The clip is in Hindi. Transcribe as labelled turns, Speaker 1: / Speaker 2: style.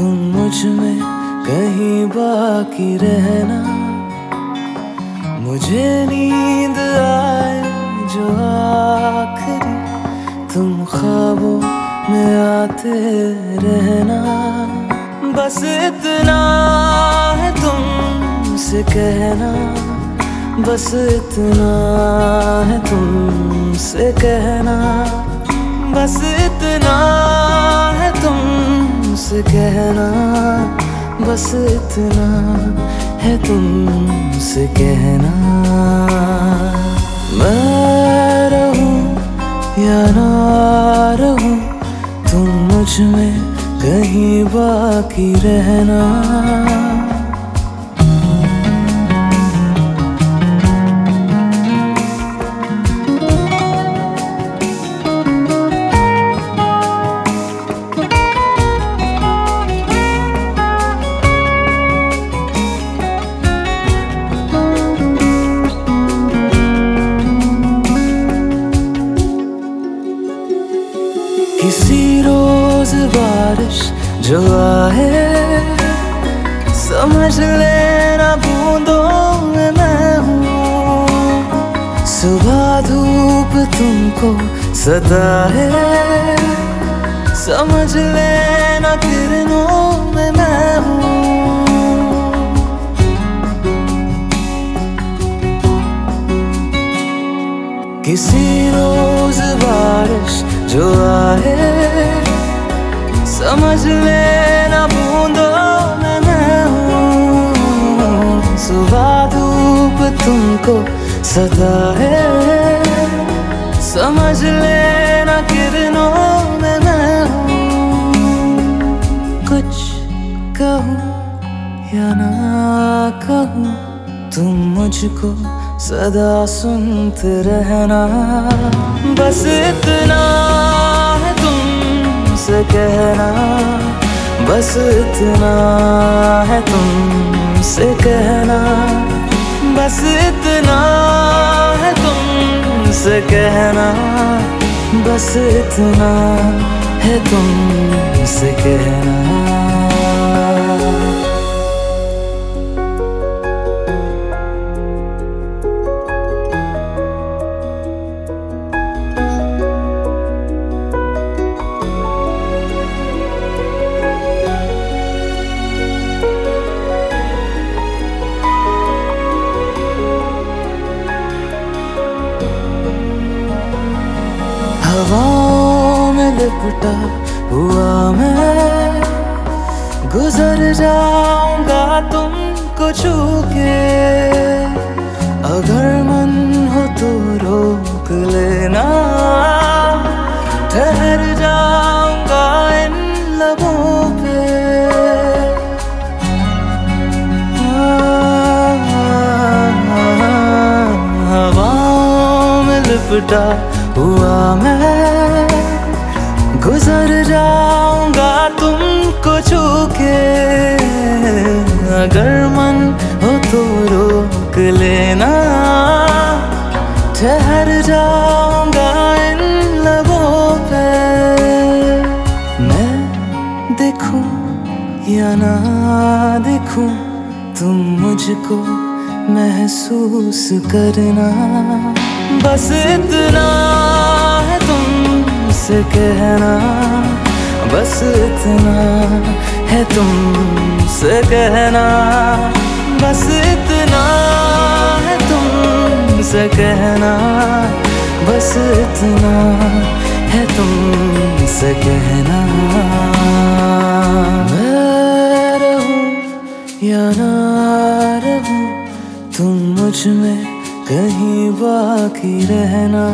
Speaker 1: में कहीं बाकी रहना। मुझे नींद आए जो आखिरी। तुम ख्वाबों में आते रहना। बस इतना है तुमसे कहना। बस इतना है तुमसे कहना। बस इतना है तुमसे कहना, बस इतना है तुमसे कहना। मैं रहूँ या ना रहूँ, तुम मुझमें कहीं बाकी रहना। किसी रोज बारिश जो आए, समझ लेना बूंदों में मैं हूँ। सुबह धूप तुमको सदा है, समझ लेना किरणों में मैं हूँ। किसी रोज बारिश जो आए समझ लेना बूंदों में सुबह धूप तुमको सदा है। समझ लेना किरणों में मैं कुछ कहूँ या ना कहूँ, तुम मुझको सदा सुनते रहना। बस इतना है तुमसे कहना। बस इतना है तुमसे कहना। बस इतना है तुमसे कहना। बस इतना है तुमसे कहना। हवाओं में लिपटा हुआ मैं गुजर जाऊँगा तुमको छू के अगर मन हो तो रोक लेना ठहर जाऊँगा इन लबों पे हवाओं में लिपटा हुआ मैं गुजर जाऊँगा तुमको छू के अगर मन हो तो रोक लेना। ठहर जाऊँगा इन लबों पे। मैं देखूँ या ना देखूँ, तुम मुझको महसूस करना। बस इतना तुमसे कहना, बस इतना है तुम से कहना, बस इतना है तुम से कहना, बस इतना है तुमसे कहना। मैं रहूँ या ना तुम मुझमें कहीं बाकी रहना।